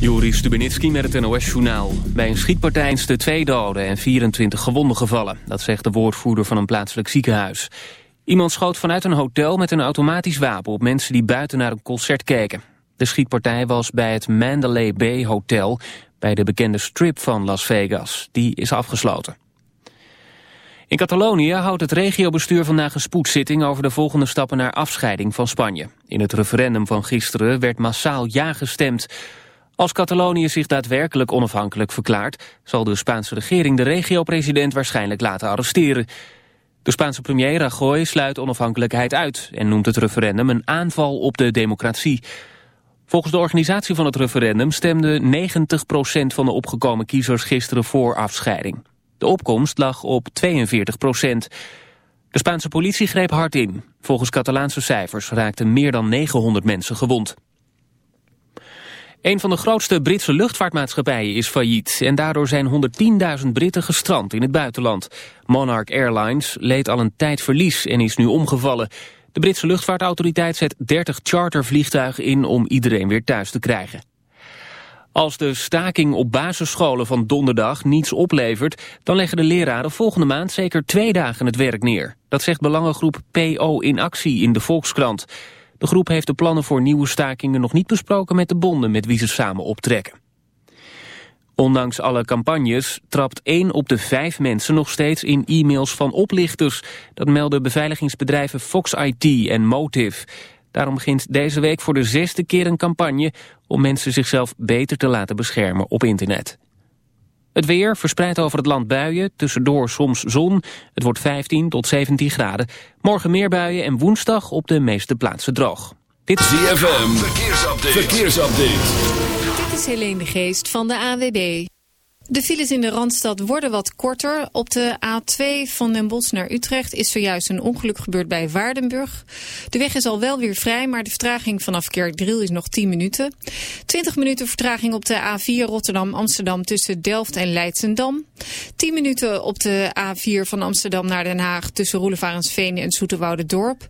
Juri Stubenitski met het NOS-journaal. Bij een schietpartij is de twee doden en 24 gewonden gevallen. Dat zegt de woordvoerder van een plaatselijk ziekenhuis. Iemand schoot vanuit een hotel met een automatisch wapen... op mensen die buiten naar een concert keken. De schietpartij was bij het Mandalay Bay Hotel... bij de bekende strip van Las Vegas. Die is afgesloten. In Catalonië houdt het regiobestuur vandaag een spoedzitting over de volgende stappen naar afscheiding van Spanje. In het referendum van gisteren werd massaal ja gestemd. Als Catalonië zich daadwerkelijk onafhankelijk verklaart... zal de Spaanse regering de regio-president waarschijnlijk laten arresteren. De Spaanse premier Rajoy sluit onafhankelijkheid uit... en noemt het referendum een aanval op de democratie. Volgens de organisatie van het referendum stemde 90% van de opgekomen kiezers gisteren voor afscheiding. De opkomst lag op 42 procent. De Spaanse politie greep hard in. Volgens Catalaanse cijfers raakten meer dan 900 mensen gewond. Een van de grootste Britse luchtvaartmaatschappijen is failliet... en daardoor zijn 110.000 Britten gestrand in het buitenland. Monarch Airlines leed al een tijd verlies en is nu omgevallen. De Britse luchtvaartautoriteit zet 30 chartervliegtuigen in... om iedereen weer thuis te krijgen. Als de staking op basisscholen van donderdag niets oplevert... dan leggen de leraren volgende maand zeker twee dagen het werk neer. Dat zegt belangengroep PO in actie in de Volkskrant. De groep heeft de plannen voor nieuwe stakingen nog niet besproken met de bonden met wie ze samen optrekken. Ondanks alle campagnes trapt één op de vijf mensen nog steeds in e-mails van oplichters. Dat melden beveiligingsbedrijven Fox IT en Motive. Daarom begint deze week voor de zesde keer een campagne om mensen zichzelf beter te laten beschermen op internet. Het weer verspreidt over het land buien, tussendoor soms zon. Het wordt 15 tot 17 graden. Morgen meer buien en woensdag op de meeste plaatsen droog. Dit is ZFM, verkeersupdate. verkeersupdate. Dit is Helene de Geest van de AWB. De files in de Randstad worden wat korter. Op de A2 van Den Bosch naar Utrecht is zojuist een ongeluk gebeurd bij Waardenburg. De weg is al wel weer vrij, maar de vertraging vanaf Kerkdriel is nog 10 minuten. 20 minuten vertraging op de A4 Rotterdam-Amsterdam tussen Delft en Leidsendam. 10 minuten op de A4 van Amsterdam naar Den Haag tussen Roelevarensveen en Dorp.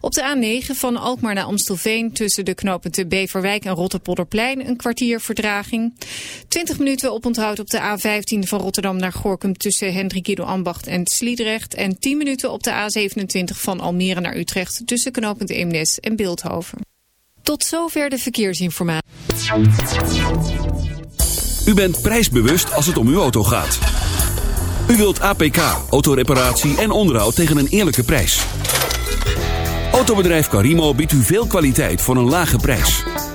Op de A9 van Alkmaar naar Amstelveen tussen de knooppunten Beverwijk en Rotterpolderplein een kwartier vertraging. 20 minuten op onthoud op de A15 van Rotterdam naar Gorkum tussen Hendrikido Ambacht en Sliedrecht. En 10 minuten op de A27 van Almere naar Utrecht tussen knooppunt Eemnes en Beeldhoven. Tot zover de verkeersinformatie. U bent prijsbewust als het om uw auto gaat. U wilt APK, autoreparatie en onderhoud tegen een eerlijke prijs. Autobedrijf Carimo biedt u veel kwaliteit voor een lage prijs.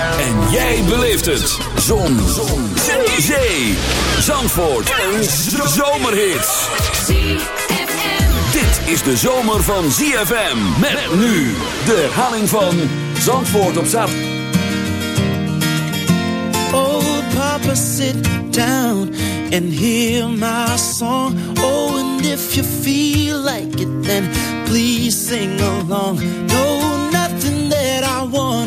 En jij beleeft het. Zon. Zon. Zee. Zandvoort. Een zomerhit. Dit is de zomer van ZFM. Met nu de herhaling van Zandvoort op zaterdag. Oh, papa, sit down and hear my song. Oh, and if you feel like it, then please sing along. No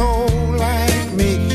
soul like me.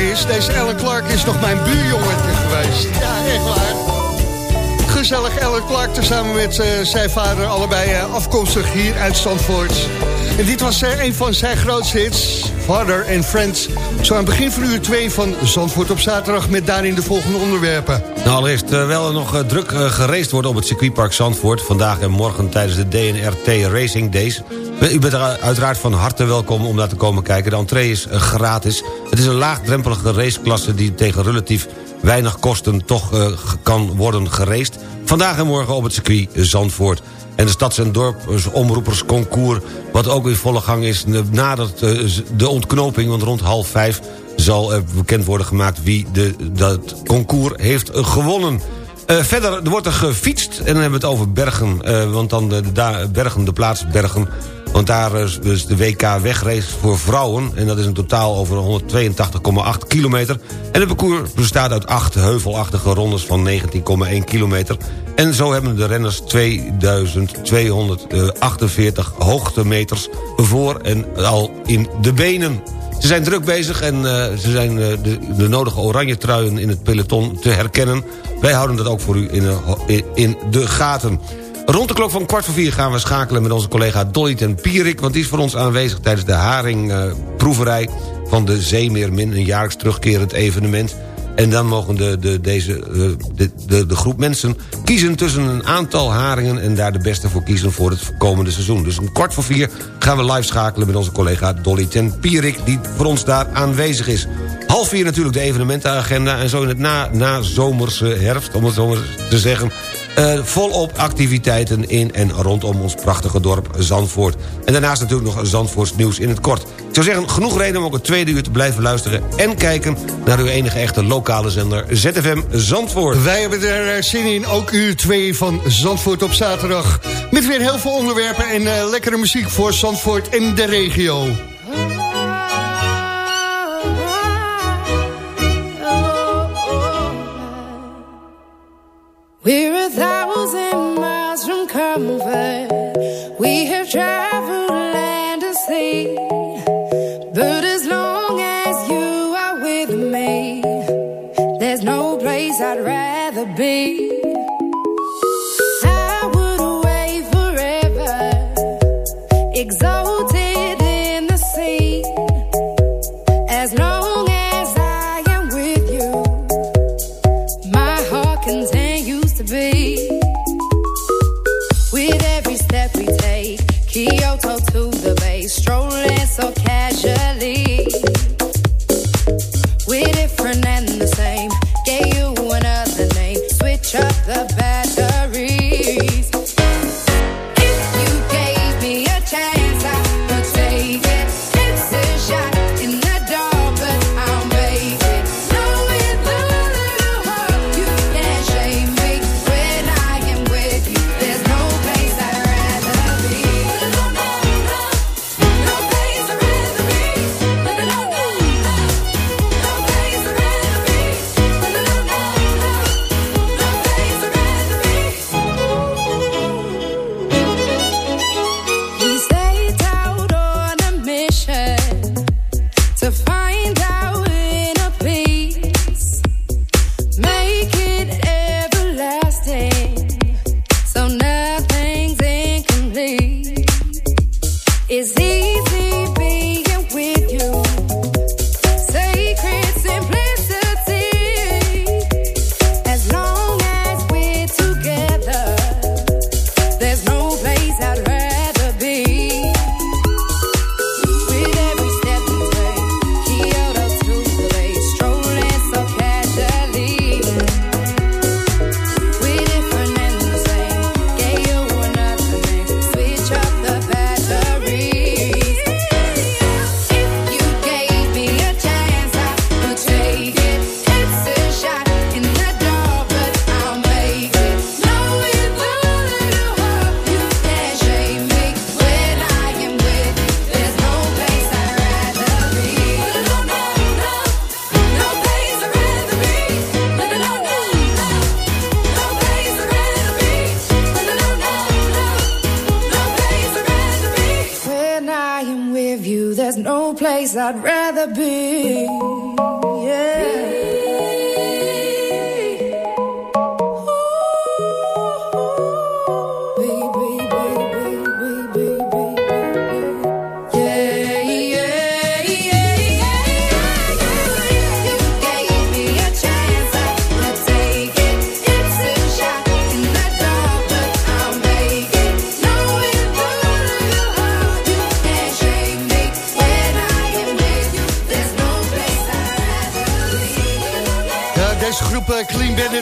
Is. Deze Ellen Clark is nog mijn buurjongetje geweest. Ja, echt waar. Gezellig Ellen Clark, samen met uh, zijn vader, allebei uh, afkomstig hier uit Zandvoort. En dit was uh, een van zijn grootste hits, Father and Friends. Zo aan het begin van uur 2 van Zandvoort op zaterdag... met daarin de volgende onderwerpen. Nou, allereerst, terwijl er nog druk gereest wordt op het circuitpark Zandvoort... vandaag en morgen tijdens de DNRT Racing Days... U bent er uiteraard van harte welkom om daar te komen kijken. De entree is eh, gratis. Het is een laagdrempelige raceklasse die tegen relatief weinig kosten toch uh, kan worden geraced. Vandaag en morgen op het circuit Zandvoort. En de Stads- en Dorpsomroepersconcours, wat ook in volle gang is... nadert uh, de ontknoping, want rond half vijf zal bekend worden gemaakt... wie de, dat concours heeft gewonnen. Uh, verder wordt er gefietst en dan hebben we het over Bergen. Uh, want dan de, Bergen, de plaats Bergen want daar is dus de WK wegrace voor vrouwen. En dat is een totaal over 182,8 kilometer. En het parcours bestaat uit acht heuvelachtige rondes van 19,1 kilometer. En zo hebben de renners 2248 hoogtemeters voor en al in de benen. Ze zijn druk bezig en uh, ze zijn uh, de, de, nodige oranje truien in het peloton te herkennen. Wij houden dat ook voor u in, in, in de gaten. Rond de klok van kwart voor vier gaan we schakelen met onze collega Dolly ten Pierik... want die is voor ons aanwezig tijdens de haringproeverij van de Zeemeermin... een jaarlijks terugkerend evenement. En dan mogen de, de, deze, eh, de, de, de groep mensen kiezen tussen een aantal haringen... en daar de beste voor kiezen voor het komende seizoen. Dus om kwart voor vier gaan we live schakelen met onze collega Dolly ten Pierik... die voor ons daar aanwezig is. Half vier natuurlijk de evenementenagenda... en zo in het na, na zomerse herfst, om het zo maar te zeggen... Uh, volop activiteiten in en rondom ons prachtige dorp Zandvoort. En daarnaast natuurlijk nog Zandvoorts nieuws in het kort. Ik zou zeggen, genoeg reden om ook het tweede uur te blijven luisteren... en kijken naar uw enige echte lokale zender ZFM Zandvoort. Wij hebben er eh, zin in, ook uur 2 van Zandvoort op zaterdag. Met weer heel veel onderwerpen en uh, lekkere muziek voor Zandvoort en de regio. We're a thousand miles from comfort. We have traveled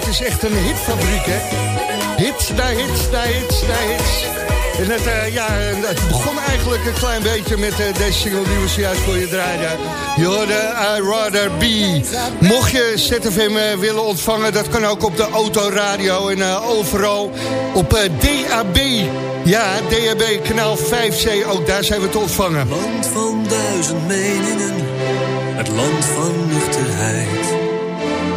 Bandit is echt een hitfabriek, hè? Hits na hits na hits na hits. En het, uh, ja, het begon eigenlijk een klein beetje met uh, deze single die we zojuist voor je draaien. Je hoorde I Rather Be. Mocht je ZFM willen ontvangen, dat kan ook op de autoradio en overal op DAB. Ja, DAB, kanaal 5C, ook daar zijn we te ontvangen. Land van duizend meningen, het land van nuchterheid.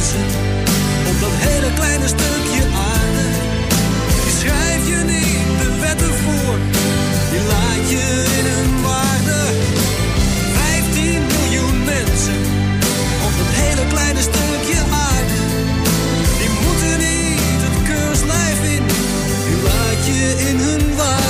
10 miljoen mensen op dat hele kleine stukje aarde. Die schrijf je niet de wetten voor, die laat je in hun waarde. 15 miljoen mensen op dat hele kleine stukje aarde. Die moeten niet het keurslijf in, die laat je in hun waarde.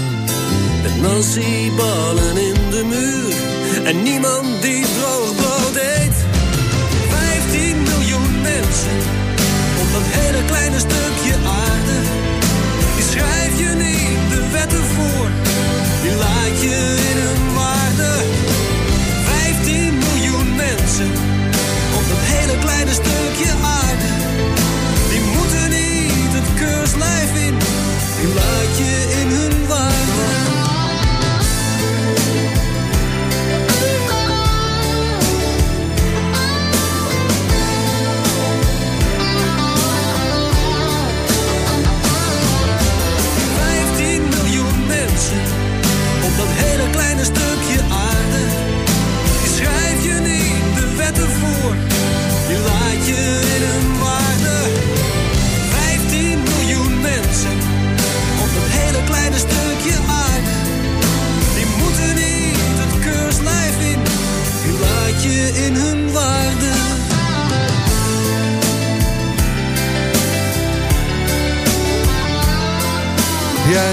ballen in de muur en niemand die droog brood eet. 15 miljoen mensen op dat hele kleine stukje aarde.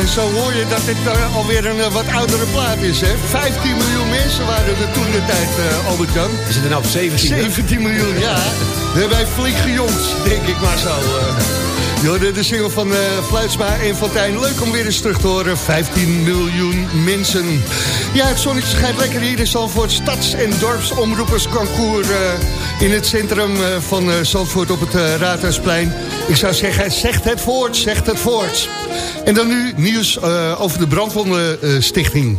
Zo hoor je dat dit uh, alweer een uh, wat oudere plaat is. Hè? 15 miljoen mensen waren er toen de tijd, uh, Albert-Jan. We zitten nou op 17. 17 miljoen, ja. We hebben flink gejongd, denk ik maar zo. Hoorde de single van uh, Fluitsma en Fontijn. Leuk om weer eens terug te horen. 15 miljoen mensen. Ja, het zonnetje schijnt lekker hier in Zandvoort. Stads- en dorpsomroepersconcours uh, in het centrum uh, van Zandvoort op het Raadhuisplein. Ik zou zeggen, zegt het voort, zegt het voort. En dan nu nieuws over de Brandwondenstichting.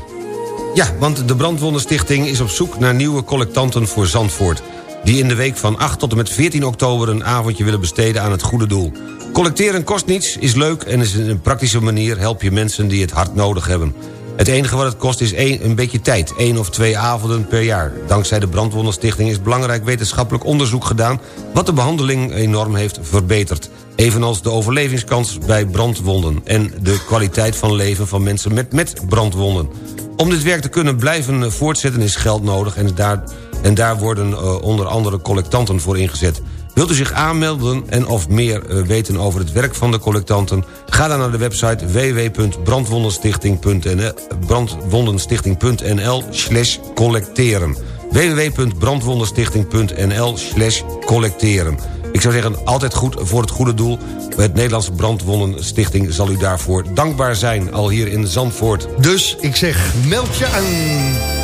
Ja, want de Brandwondenstichting is op zoek naar nieuwe collectanten voor Zandvoort die in de week van 8 tot en met 14 oktober een avondje willen besteden aan het goede doel. Collecteren kost niets, is leuk en is een praktische manier help je mensen die het hard nodig hebben. Het enige wat het kost is een, een beetje tijd, één of twee avonden per jaar. Dankzij de Brandwondenstichting is belangrijk wetenschappelijk onderzoek gedaan... wat de behandeling enorm heeft verbeterd. Evenals de overlevingskans bij brandwonden... en de kwaliteit van leven van mensen met, met brandwonden. Om dit werk te kunnen blijven voortzetten is geld nodig... en daar, en daar worden uh, onder andere collectanten voor ingezet. Wilt u zich aanmelden en of meer uh, weten over het werk van de collectanten... ga dan naar de website www.brandwondenstichting.nl brandwondenstichting.nl slash collecteren www.brandwondenstichting.nl slash collecteren ik zou zeggen, altijd goed voor het goede doel. Het Nederlandse Brandwondenstichting zal u daarvoor dankbaar zijn, al hier in Zandvoort. Dus ik zeg, meld je aan.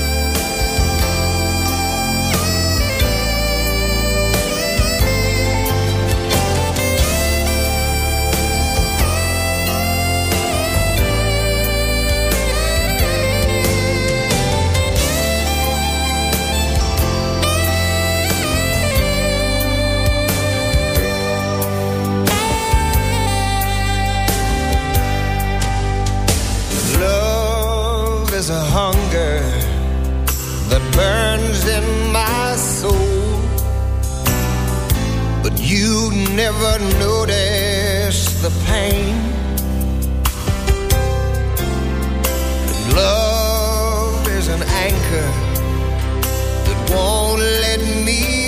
never notice the pain. That love is an anchor that won't let me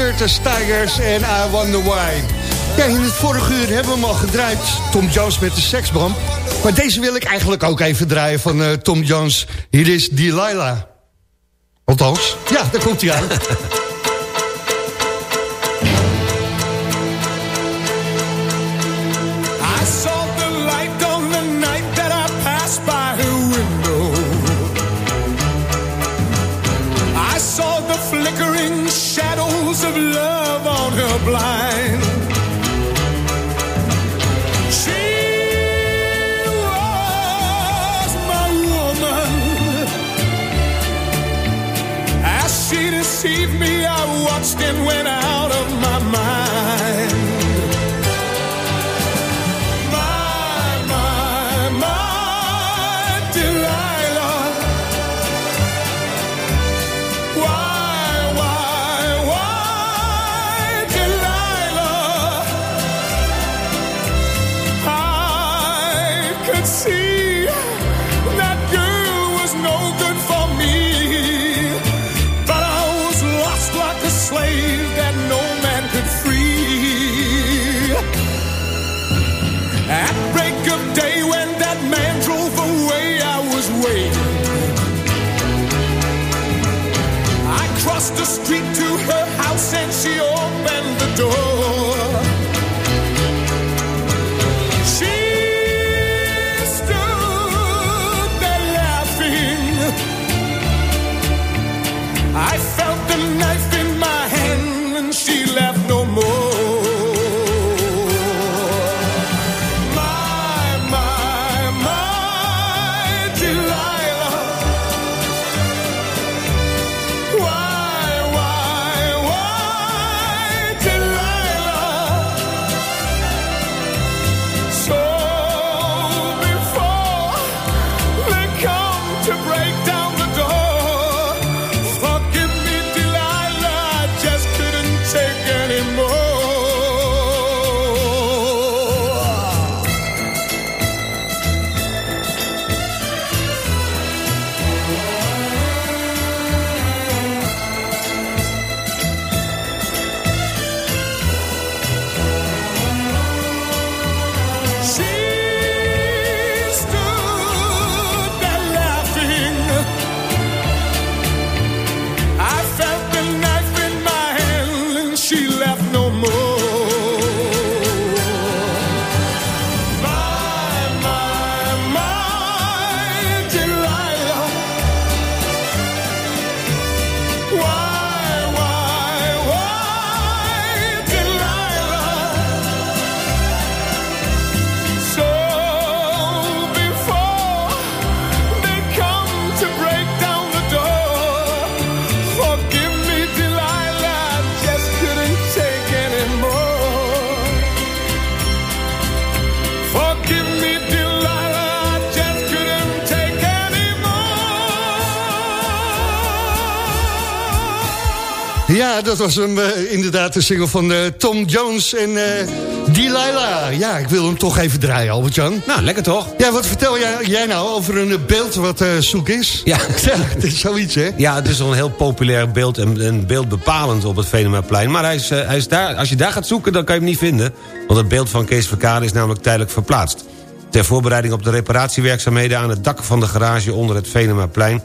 Curtis Tigers en I Wonder Why. Ja, in het vorige uur hebben we hem al gedraaid. Tom Jones met de seksbomb. Maar deze wil ik eigenlijk ook even draaien van uh, Tom Jones. Hier is Delilah. Althans, ja, daar komt hij aan. love on her blind. She was my woman. As she deceived me, I watched and when out dat was hem eh, inderdaad de single van eh, Tom Jones en eh Delilah. Ja, ik wil hem toch even draaien, Albert-Jan. Nou, lekker toch? Ja, wat vertel jij, jij nou over een beeld wat zoek is? Ja. het is zoiets, hè? Ja, het is wel een heel populair beeld en een beeld bepalend op het Venemaplein. Maar hij is, hij is daar, als je daar gaat zoeken, dan kan je hem niet vinden. Want het beeld van Kees Verkade is namelijk tijdelijk verplaatst. Ter voorbereiding op de reparatiewerkzaamheden aan het dak van de garage onder het Venemaplein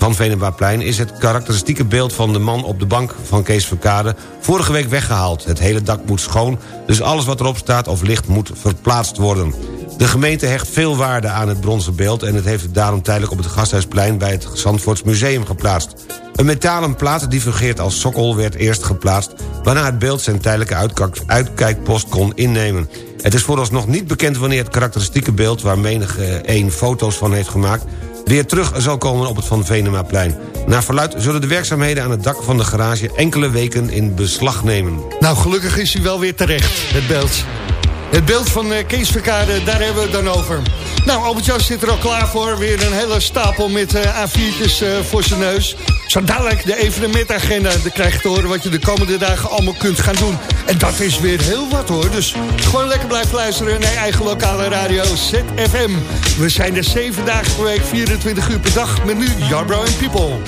van Venemaplein is het karakteristieke beeld van de man op de bank van Kees Verkade vorige week weggehaald. Het hele dak moet schoon, dus alles wat erop staat of ligt moet verplaatst worden. De gemeente hecht veel waarde aan het bronzen beeld... en het heeft het daarom tijdelijk op het Gasthuisplein bij het Zandvoorts Museum geplaatst. Een metalen plaat die fungeert als sokkel werd eerst geplaatst... waarna het beeld zijn tijdelijke uitkijk- uitkijkpost kon innemen. Het is vooralsnog niet bekend wanneer het karakteristieke beeld... waar menig eh, één foto's van heeft gemaakt weer terug zal komen op het Van Venemaplein. Naar verluid zullen de werkzaamheden aan het dak van de garage... enkele weken in beslag nemen. Nou, gelukkig is hij wel weer terecht, het beeld. Het beeld van eh, Kees Verkade, daar hebben we het dan over. Nou, Albert-Jan zit er al klaar voor. Weer een hele stapel met eh, A4'tjes eh, voor zijn neus. Zo dadelijk de evenementagenda. Dan krijg je te horen wat je de komende dagen allemaal kunt gaan doen. En dat is weer heel wat hoor. Dus gewoon lekker blijven luisteren naar je eigen lokale radio ZFM. We zijn er 7 dagen per week, 24 uur per dag. Met nu Jarbro and People.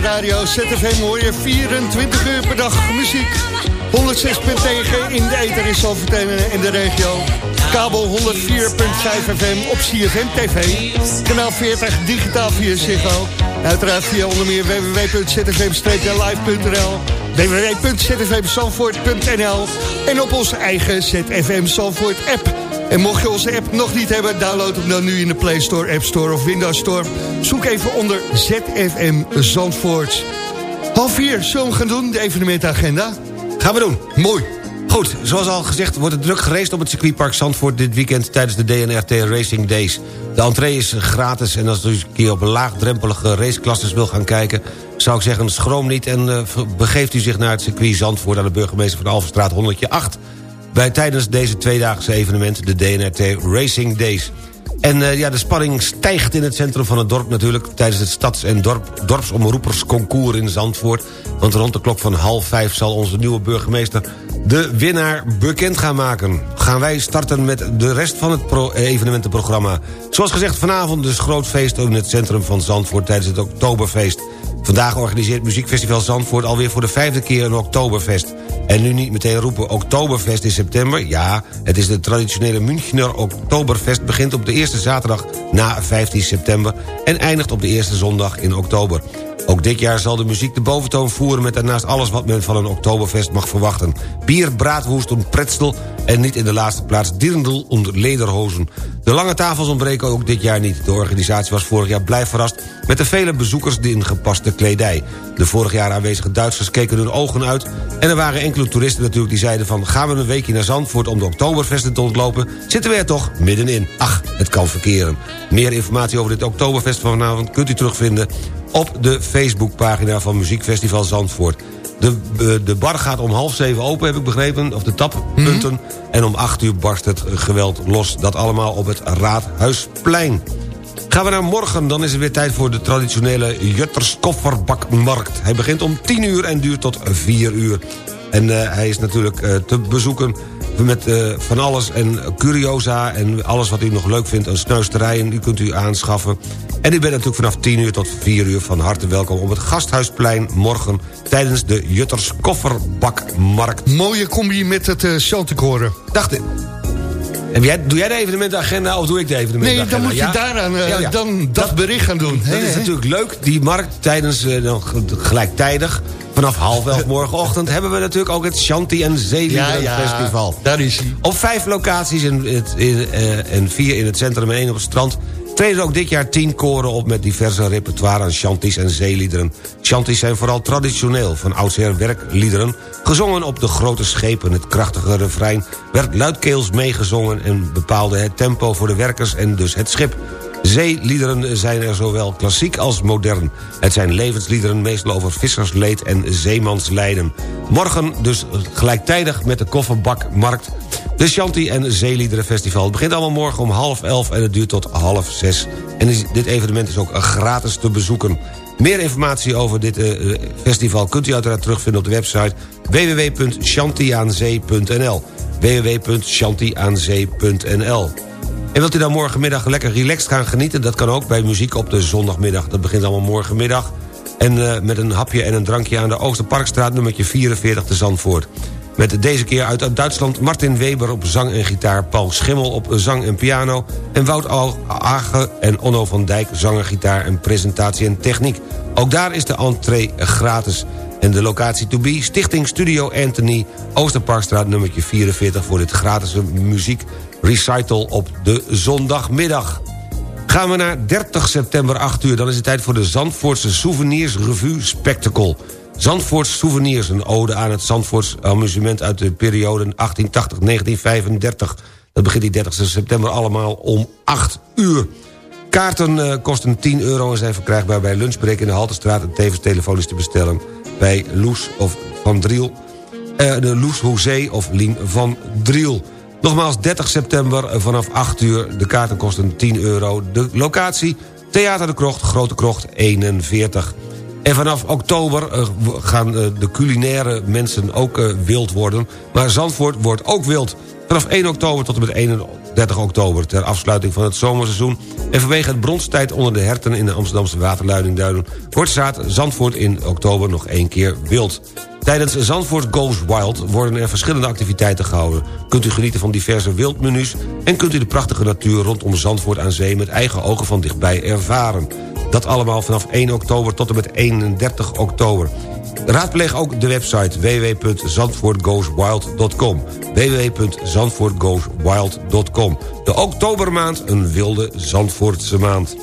Radio ZFM hoor je 24 uur per dag muziek. 106.9 in de ether in Zalverteen en de regio. Kabel 104.5 FM op CFM TV. Kanaal 40 digitaal via Ziggo. Uiteraard via onder meer www.zfm-live.nl en op onze eigen ZFM Zandvoort app. En mocht je onze app nog niet hebben, download hem dan nu in de Play Store, App Store of Windows Store. Zoek even onder ZFM Zandvoort. Half vier, zullen we gaan doen, de evenementagenda? Gaan we doen. Mooi. Goed, zoals al gezegd wordt het druk gereest op het circuitpark Zandvoort... dit weekend tijdens de DNRT Racing Days. De entree is gratis en als u een keer op laagdrempelige raceklasses wil gaan kijken... zou ik zeggen, schroom niet en uh, begeeft u zich naar het circuit Zandvoort... aan de burgemeester van de Alverstraat 108... bij tijdens deze tweedaagse evenement, de DNRT Racing Days. En uh, ja, de spanning stijgt in het centrum van het dorp natuurlijk... tijdens het stads- en dorp, dorpsomroepersconcours in Zandvoort. Want rond de klok van half vijf zal onze nieuwe burgemeester... de winnaar bekend gaan maken. Gaan wij starten met de rest van het evenementenprogramma. Zoals gezegd, vanavond dus groot feest in het centrum van Zandvoort... tijdens het Oktoberfeest. Vandaag organiseert Muziekfestival Zandvoort alweer voor de vijfde keer een Oktoberfest. En nu niet meteen roepen Oktoberfest in september. Ja, het is de traditionele Münchner Oktoberfest... begint op de eerste zaterdag na 15 september... en eindigt op de eerste zondag in oktober. Ook dit jaar zal de muziek de boventoon voeren... met daarnaast alles wat men van een Oktoberfest mag verwachten. Bier, braadwoest en pretzel... en niet in de laatste plaats dirndl en lederhozen. De lange tafels ontbreken ook dit jaar niet. De organisatie was vorig jaar blij verrast... met de vele bezoekers in gepaste kledij. De vorig jaar aanwezige Duitsers keken hun ogen uit... en er waren enkele toeristen natuurlijk die zeiden van... gaan we een weekje naar Zandvoort om de Oktoberfesten te ontlopen... zitten we er toch middenin. Ach, het kan verkeren. Meer informatie over dit Oktoberfest van vanavond kunt u terugvinden op de Facebookpagina van Muziekfestival Zandvoort. De, de bar gaat om half zeven open, heb ik begrepen, of de tappunten. Mm -hmm. En om acht uur barst het geweld los. Dat allemaal op het Raadhuisplein. Gaan we naar morgen, dan is het weer tijd voor de traditionele Jutters kofferbakmarkt. Hij begint om 10 uur en duurt tot 4 uur. En uh, hij is natuurlijk uh, te bezoeken met uh, van alles en curiosa en alles wat u nog leuk vindt. Een snuisterijen, u kunt u aanschaffen. En u bent natuurlijk vanaf 10 uur tot 4 uur van harte welkom... op het Gasthuisplein morgen tijdens de Jutters Kofferbakmarkt. Mooie combi met het uh, Chanticoren. Dacht ik. En jij, doe jij de evenementagenda of doe ik de evenementagenda? Nee, dan moet je ja? daaraan uh, ja, ja. dan dat, dat, bericht gaan doen. Dat he, is he. natuurlijk leuk, die markt tijdens uh, gelijktijdig... Vanaf half elf morgenochtend hebben we natuurlijk ook het Shanti en Zeelieden ja, Festival. daar is hij. Op vijf locaties, in, in, in, uh, en vier in het centrum en één op het strand... treden ook dit jaar tien koren op met diverse repertoire aan shanties en zeeliederen. Shanties zijn vooral traditioneel, van oudsher werkliederen... gezongen op de grote schepen. Het krachtige refrein werd luidkeels meegezongen... en bepaalde het tempo voor de werkers en dus het schip. Zeeliederen zijn er zowel klassiek als modern. Het zijn levensliederen meestal over vissersleed en zeemanslijden. Morgen dus gelijktijdig met de kofferbakmarkt... de Shanti en Zeeliederen Festival. Het begint allemaal morgen om half elf en het duurt tot half zes. En dit evenement is ook gratis te bezoeken. Meer informatie over dit uh, festival kunt u uiteraard terugvinden op de website www.shantiaanzee.nl www.shantiaanzee.nl en wilt u dan morgenmiddag lekker relaxed gaan genieten? Dat kan ook bij muziek op de zondagmiddag. Dat begint allemaal morgenmiddag. En uh, met een hapje en een drankje aan de Oosterparkstraat... nummertje 44 te Zandvoort. Met deze keer uit Duitsland Martin Weber op zang en gitaar... Paul Schimmel op zang en piano... en Wout Age en Onno van Dijk zanger, gitaar en presentatie en techniek. Ook daar is de entree gratis. En de locatie to be, Stichting Studio Anthony... Oosterparkstraat nummertje 44 voor dit gratis muziek recital op de zondagmiddag. Gaan we naar 30 september 8 uur... dan is het tijd voor de Zandvoortse Souvenirs Revue Spectacle. Zandvoorts Souvenirs, een ode aan het Zandvoorts amusement... uit de periode 1880-1935. Dat begint die 30 september allemaal om 8 uur. Kaarten uh, kosten 10 euro en zijn verkrijgbaar bij Lunchbreak in de Haltestraat... en tevens telefonisch te bestellen bij Loes of Van Driel... Uh, de Loes Hoezee of Lien van Driel... Nogmaals, 30 september vanaf 8 uur. De kaarten kosten 10 euro. De locatie, Theater de Krocht, Grote Krocht 41. En vanaf oktober uh, gaan uh, de culinaire mensen ook wild worden. Maar Zandvoort wordt ook wild. Vanaf 1 oktober tot en met 1 30 oktober. Ter afsluiting van het zomerseizoen en vanwege het bronstijd onder de herten... in de Amsterdamse waterleidingduinen... wordt Zaad Zandvoort in oktober nog één keer wild. Tijdens Zandvoort Goes Wild worden er verschillende activiteiten gehouden. Kunt u genieten van diverse wildmenu's... en kunt u de prachtige natuur rondom Zandvoort aan zee... met eigen ogen van dichtbij ervaren. Dat allemaal vanaf 1 oktober tot en met 31 oktober. Raadpleeg ook de website www.zandvoortgoeswild.com www.zandvoortgoeswild.com De oktobermaand, een wilde Zandvoortse maand.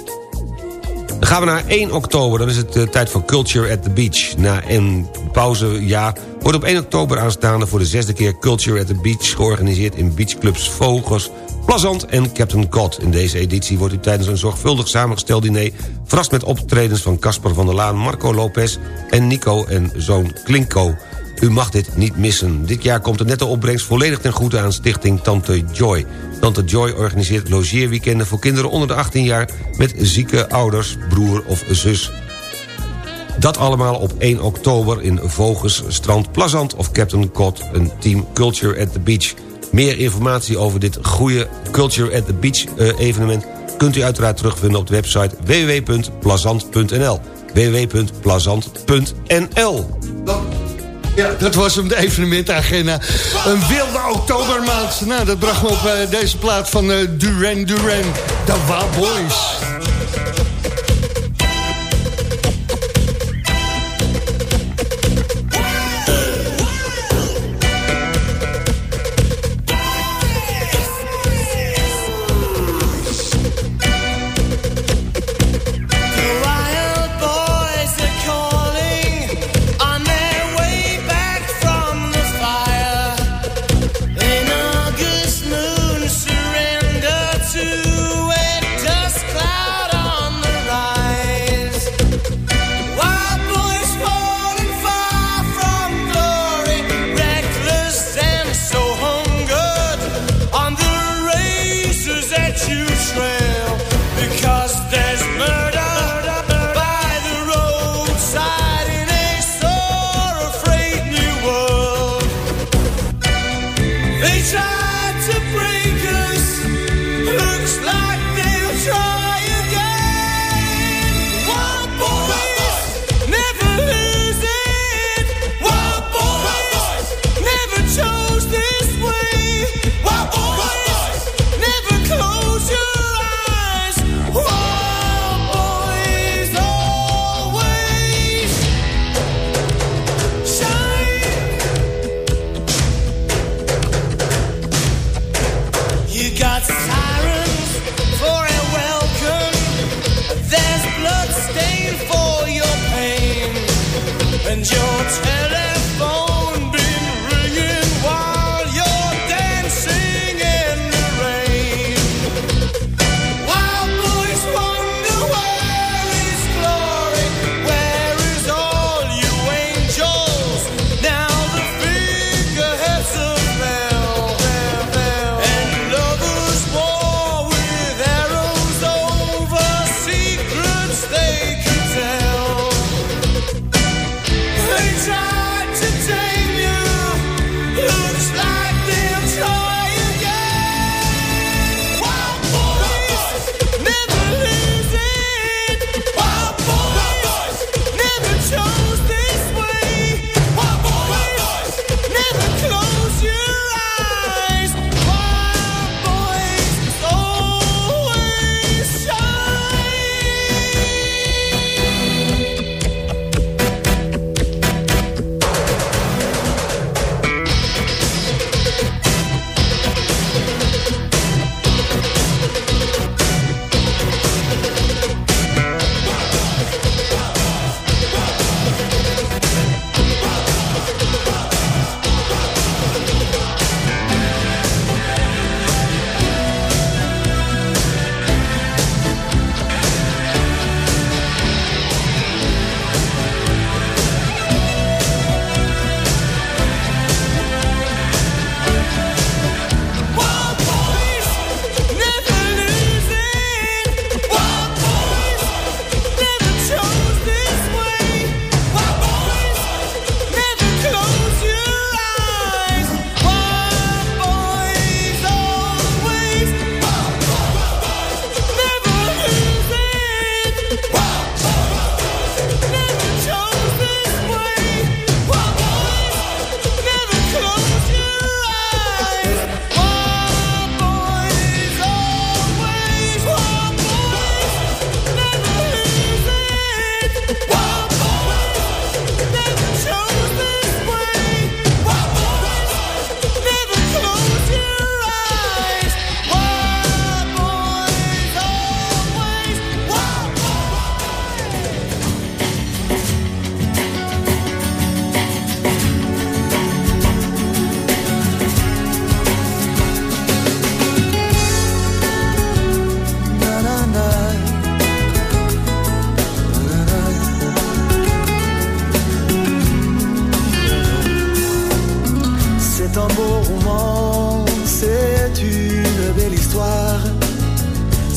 Dan gaan we naar 1 oktober, dan is het uh, tijd voor Culture at the Beach. Na een pauzejaar wordt op 1 oktober aanstaande... voor de zesde keer Culture at the Beach georganiseerd... in beachclubs Vogels, Plazant en Captain Cod. In deze editie wordt u tijdens een zorgvuldig samengesteld diner... verrast met optredens van Casper van der Laan, Marco Lopez... en Nico en zoon Klinko. U mag dit niet missen. Dit jaar komt de nette opbrengst volledig ten goede aan stichting Tante Joy. Tante Joy organiseert logeerweekenden voor kinderen onder de 18 jaar... met zieke ouders, broer of zus. Dat allemaal op 1 oktober in Voges, Strand Plazant of Captain Cod... een team Culture at the Beach. Meer informatie over dit goede Culture at the Beach uh, evenement... kunt u uiteraard terugvinden op de website www.plazant.nl www.plazant.nl ja, dat was hem, de evenementagenda. Een wilde oktobermaand. Nou, dat bracht me op uh, deze plaat van uh, Duran Duran. De Wild Boys.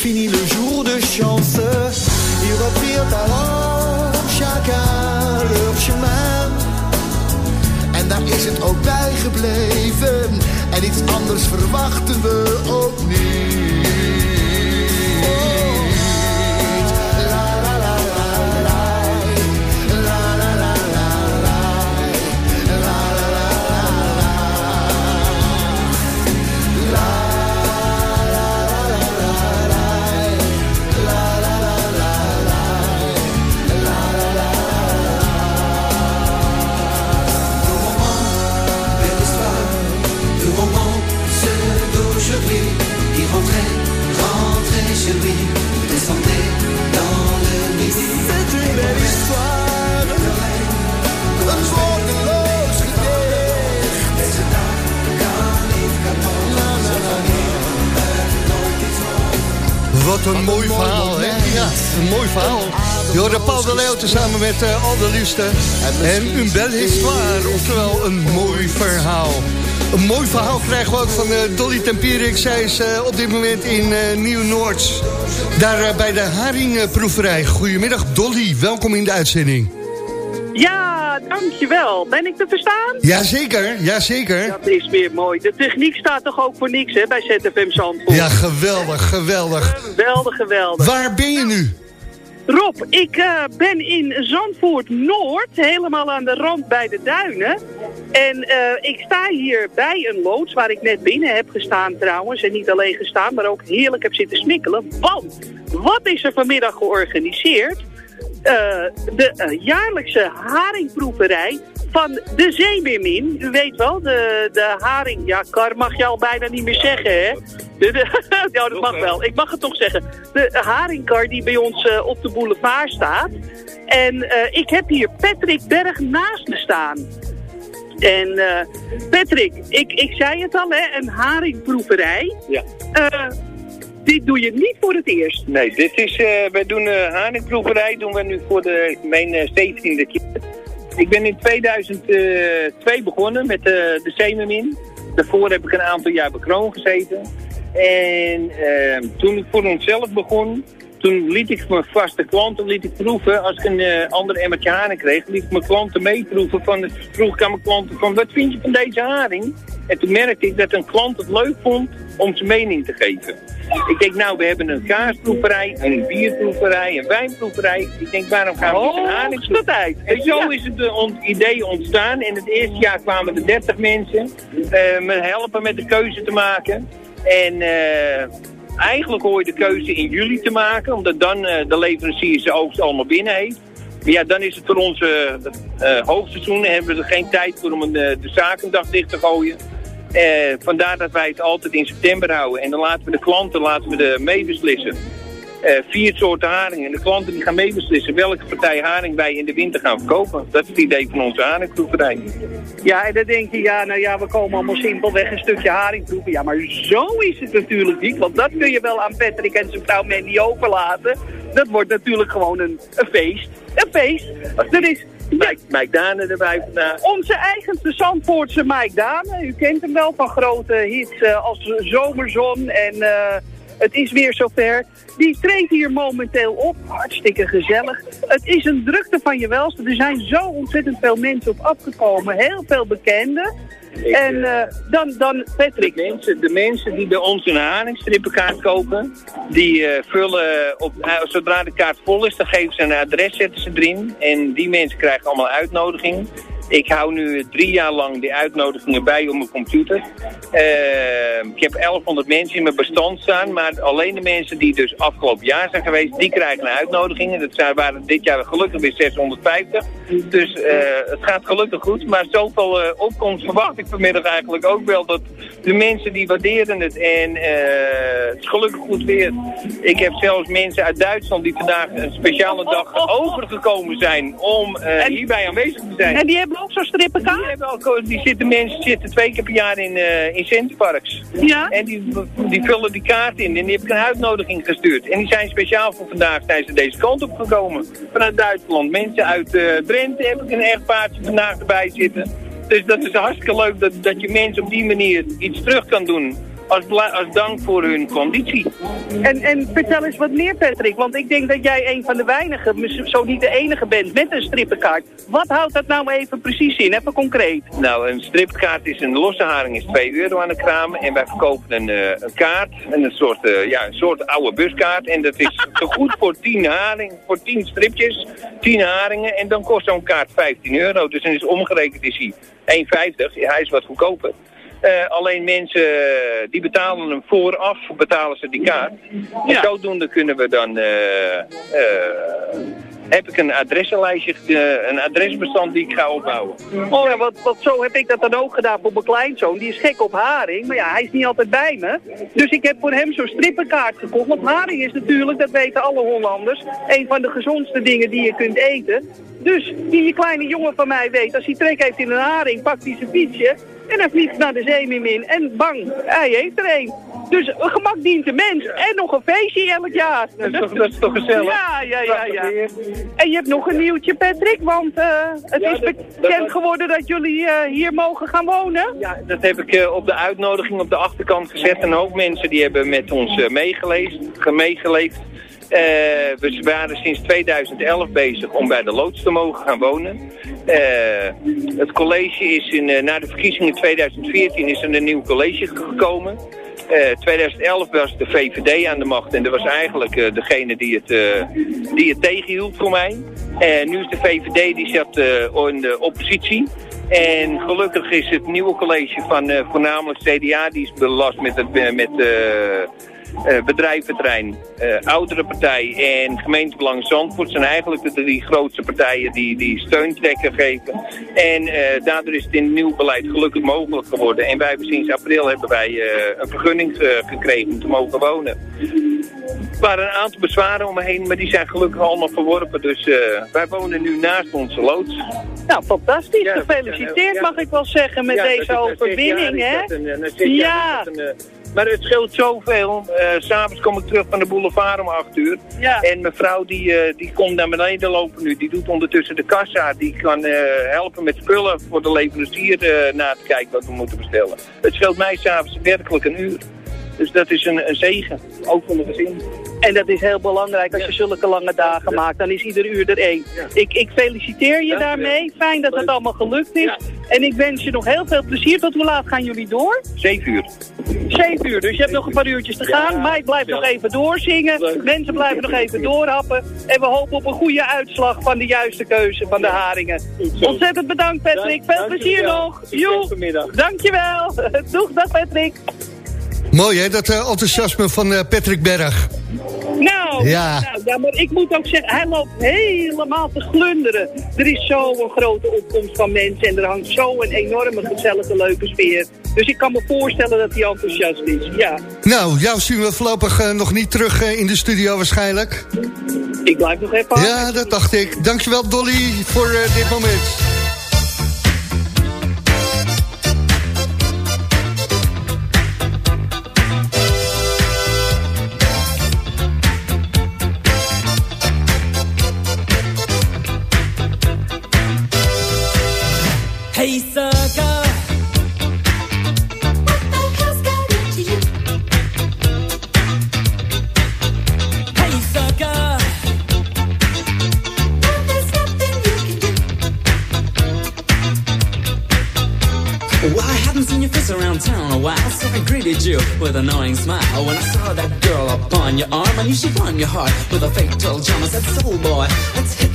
Fini Tezamen met uh, Al de Liefste. En een belle histoire, oftewel een mooi verhaal. Een mooi verhaal krijgen we ook van uh, Dolly Tempierik. Zij is uh, op dit moment in uh, Nieuw-Noord. Daar bij de Haringproeverij. Goedemiddag Dolly, welkom in de uitzending. Ja, dankjewel. Ben ik te verstaan? Jazeker, jazeker. Dat is weer mooi. De techniek staat toch ook voor niks hè, bij ZFM Zandvoort? Ja, geweldig, geweldig. Geweldig, geweldig. Waar ben je nu? Rob, ik uh, ben in Zandvoort Noord, helemaal aan de rand bij de duinen. En uh, ik sta hier bij een loods waar ik net binnen heb gestaan trouwens. En niet alleen gestaan, maar ook heerlijk heb zitten smikkelen. Want, wat is er vanmiddag georganiseerd? Uh, de jaarlijkse haringproeverij van de zeemeermin. U weet wel, de, de haring. Ja, kar mag je al bijna niet meer zeggen, hè? De, de, ja, dat mag wel. Ik mag het toch zeggen. De haringkar die bij ons uh, op de boulevard staat. En uh, ik heb hier Patrick Berg naast me staan. En uh, Patrick, ik, ik zei het al, hè, een haringproeverij. Ja. dit doe je niet voor het eerst. Nee, dit is, wij doen haringproeverij doen we nu voor de, mijn 17e keer. Ik ben in 2002 begonnen met de, de Zeemermin. Daarvoor heb ik een aantal jaar bij Kroon gezeten. En uh, toen ik voor onszelf begon, toen liet ik mijn vaste klanten liet ik proeven. Als ik een uh, ander emmertje haring kreeg, liet ik mijn klanten meeproeven. Van, vroeg ik aan mijn klanten van, wat vind je van deze haring? En toen merkte ik dat een klant het leuk vond om zijn mening te geven. Ik denk, nou, we hebben een kaasproeverij, een bierproeverij, een wijnproeverij. Ik denk, waarom gaan we niet een haringproeverij? En zo is het uh, on idee ontstaan. En het eerste jaar kwamen er 30 mensen uh, me helpen met de keuze te maken. En uh, eigenlijk hoor je de keuze in juli te maken, omdat dan uh, de leverancier zijn oogst allemaal binnen heeft. Maar ja, dan is het voor ons uh, hoogseizoen en hebben we er geen tijd voor om een, de zakendag dicht te gooien. vandaar dat wij het altijd in september houden. En dan laten we de klanten laten we de meebeslissen. Uh, vier soorten haringen. En de klanten die gaan meebeslissen welke partij haring wij in de winter gaan verkopen. Dat is het idee van onze haringproeverij. Ja, en dan denk je, ja, nou ja, we komen allemaal simpelweg een stukje haring proeven. Ja, maar zo is het natuurlijk niet. Want dat kun je wel aan Patrick en zijn vrouw Mandy overlaten. Dat wordt natuurlijk gewoon een, een feest. Een feest. Er is Mike, Mike Dane erbij vandaag. Onze eigenste Zandvoortse Mike Dane. U kent hem wel van grote hits uh, als Zomerzon en... Uh, het is weer zover. Die treedt hier momenteel op. Hartstikke gezellig. Het is een drukte van je welste. Er zijn zo ontzettend veel mensen op afgekomen. Heel veel bekenden. Ik, en uh, dan, dan Patrick. De mensen, de mensen die bij ons een haringstrippenkaart kopen, die uh, vullen op, uh, zodra de kaart vol is, dan geven ze een adres, zetten ze erin. En die mensen krijgen allemaal uitnodiging. Ik hou nu drie jaar lang die uitnodigingen bij op mijn computer. Uh, ik heb 1100 mensen in mijn bestand staan, maar alleen de mensen die dus afgelopen jaar zijn geweest, die krijgen een uitnodiging. Dat zijn, waren dit jaar gelukkig weer 650. Dus uh, het gaat gelukkig goed, maar zoveel uh, opkomst verwacht ik vanmiddag eigenlijk ook wel. Dat de mensen die waarderen het en het is gelukkig goed weer. Ik heb zelfs mensen uit Duitsland die vandaag een speciale dag overgekomen zijn om hierbij aanwezig te zijn. En die hebben ook zo'n strippenkaart? Die, hebben ook, die zitten mensen zitten twee keer per jaar in, uh, in Centerparks. Ja? En die, die vullen die kaart in en die heb ik een uitnodiging gestuurd. En die zijn speciaal voor vandaag zijn ze deze kant op gekomen. Vanuit Duitsland. Mensen uit uh, Drenthe heb ik een echtpaardje vandaag erbij zitten. Dus dat is hartstikke leuk dat, dat je mensen op die manier iets terug kan doen als, als dank voor hun conditie. En, en vertel eens wat meer, Patrick. Want ik denk dat jij een van de weinigen, zo niet de enige bent, met een strippenkaart. Wat houdt dat nou even precies in? Even concreet. Nou, een strippenkaart is een losse haring is 2 euro aan de kraam. En wij verkopen een, uh, een kaart, een soort, uh, ja, een soort oude buskaart. En dat is te goed voor 10 haring, voor 10 stripjes, 10 haringen. En dan kost zo'n kaart 15 euro. Dus dan is omgerekend is hij 1,50. Ja, hij is wat goedkoper. Uh, alleen mensen die betalen hem vooraf, betalen ze die kaart. Ja. En zodoende kunnen we dan, uh, uh, heb ik een adressenlijstje, een adresbestand die ik ga opbouwen. Oh ja, wat, wat zo heb ik dat dan ook gedaan voor mijn kleinzoon. Die is gek op haring, maar ja, hij is niet altijd bij me. Dus ik heb voor hem zo'n strippenkaart gekocht. Want haring is natuurlijk, dat weten alle Hollanders, een van de gezondste dingen die je kunt eten. Dus die kleine jongen van mij weet, als hij trek heeft in een haring, pakt hij zijn fietsje en hij vliegt naar de zeemeermin en bang, hij heeft er een. Dus gemak dient de mens. En nog een feestje elk jaar. Dat is toch, dat is toch gezellig? Ja, ja, ja, ja. En je hebt nog een nieuwtje, Patrick, want uh, het ja, is bekend dat geworden dat jullie uh, hier mogen gaan wonen. Ja, dat heb ik uh, op de uitnodiging op de achterkant gezet. En ook mensen die hebben met ons meegeleefd, meegeleefd. Uh, we waren sinds 2011 bezig om bij de loods te mogen gaan wonen. Uh, het college is in, uh, na de verkiezingen 2014 is er een nieuw college gekomen. Uh, 2011 was de VVD aan de macht en dat was eigenlijk degene die het, die het tegenhield voor mij. En nu is de VVD die zat in de oppositie. En gelukkig is het nieuwe college van voornamelijk CDA, die is belast met het met, uh, bedrijventerrein, uh, oudere partij en gemeentebelang Zandvoort zijn eigenlijk de drie grootste partijen die, die steuntrekken geven. En uh, daardoor is het in het nieuw beleid gelukkig mogelijk geworden. En wij hebben sinds april hebben wij een vergunning gekregen om te mogen wonen. Er waren een aantal bezwaren om me heen, maar die zijn gelukkig allemaal verworpen. Dus wij wonen nu naast onze loods. Nou, fantastisch. Ja, Gefeliciteerd ja, mag ik wel zeggen met ja, deze overwinning, hè? Ja. Maar het scheelt zoveel. Uh, S'avonds kom ik terug van de boulevard om 8 uur. Ja. En mijn vrouw die, uh, die komt naar beneden lopen nu. Die doet ondertussen de kassa. Die kan uh, helpen met spullen voor de leverancier na te kijken wat we moeten bestellen. Het scheelt mij s'avonds werkelijk een uur. Dus dat is een, een zegen. Ook voor mijn gezin. En dat is heel belangrijk als je zulke lange dagen maakt. Dan is ieder uur er één. Ik, ik feliciteer je daarmee. Fijn dat het allemaal gelukt is. En ik wens je nog heel veel plezier. Tot hoe laat gaan jullie door? Zeven uur. Zeven uur, dus je hebt nog een paar uurtjes te gaan. Mike blijft nog even doorzingen. Mensen blijven nog even doorhappen. En we hopen op een goede uitslag van de juiste keuze van de haringen. Ontzettend bedankt Patrick. Veel plezier nog. Joe. Dankjewel. Doeg, dag Patrick. Mooi hè, dat eh, enthousiasme van eh, Patrick Berg. Nou, Ja. nou, ja, maar ik moet ook zeggen, hij loopt helemaal te glunderen. Er is zo'n grote opkomst van mensen en er hangt zo'n enorme gezellige leuke sfeer. Dus ik kan me voorstellen dat hij enthousiast is, ja. Nou, jou zien we voorlopig eh, nog niet terug in de studio waarschijnlijk. Ik blijf nog even Ja, dat dacht ik. Dankjewel Dolly voor dit moment. Your face around town? A while, so I greeted you with an annoying smile. When I saw that girl upon your arm, I knew she'd won your heart with a fatal charm. I said, soul boy, let's hit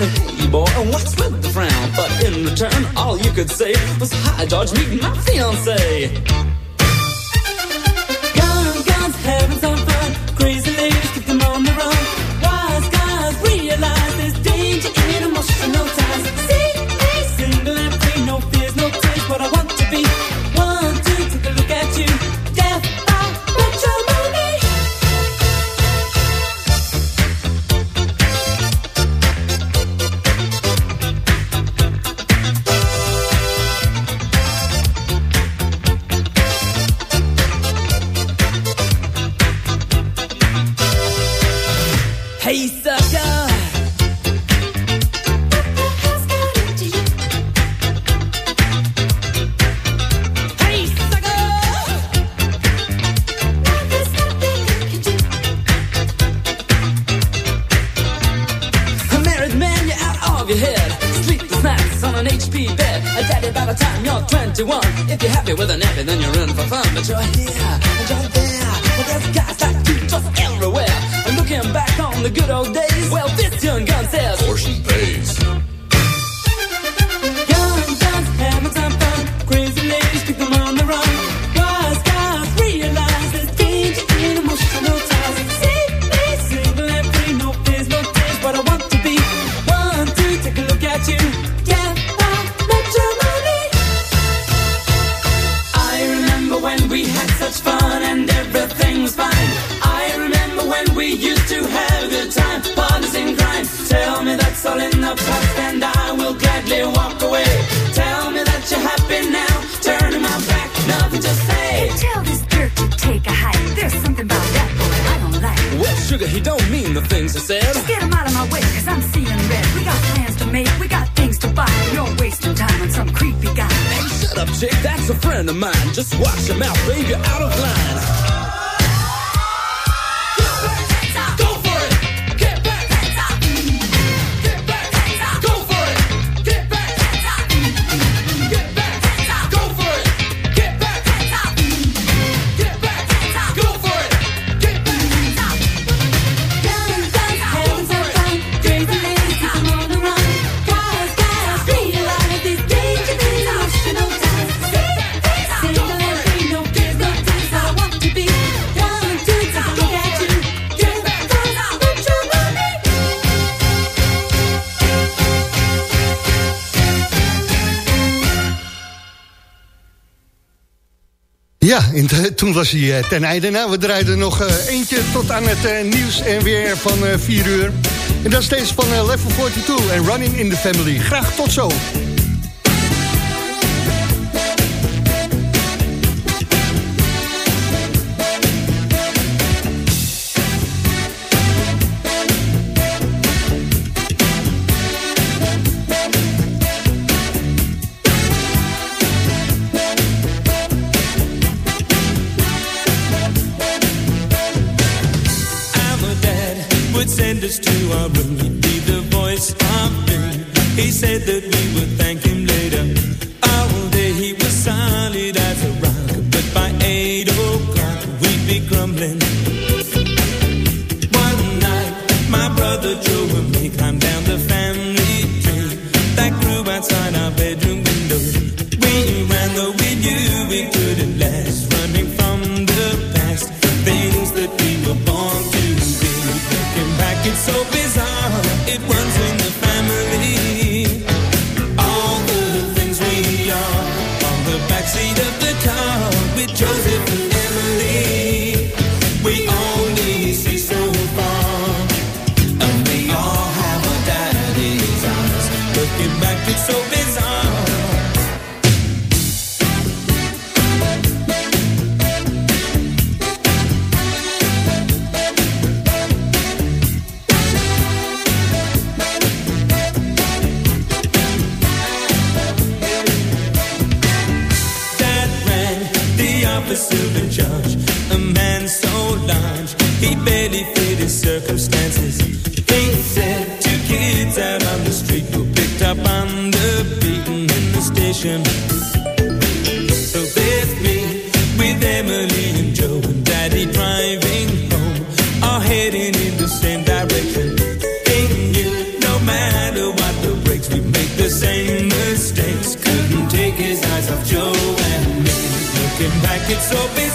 hey, boy, and what's with the frown? But in return, all you could say was, hi, George, meet my fiance. the mind. Just watch your mouth, baby, out of line. Toen was hij eh, ten einde. Nou, we draaiden nog eh, eentje tot aan het eh, nieuws en weer van eh 4 uur. En dat is deze van Level 42 en Running in the Family. Graag tot zo. us to our room. He'd be the voice of. He said that we would thank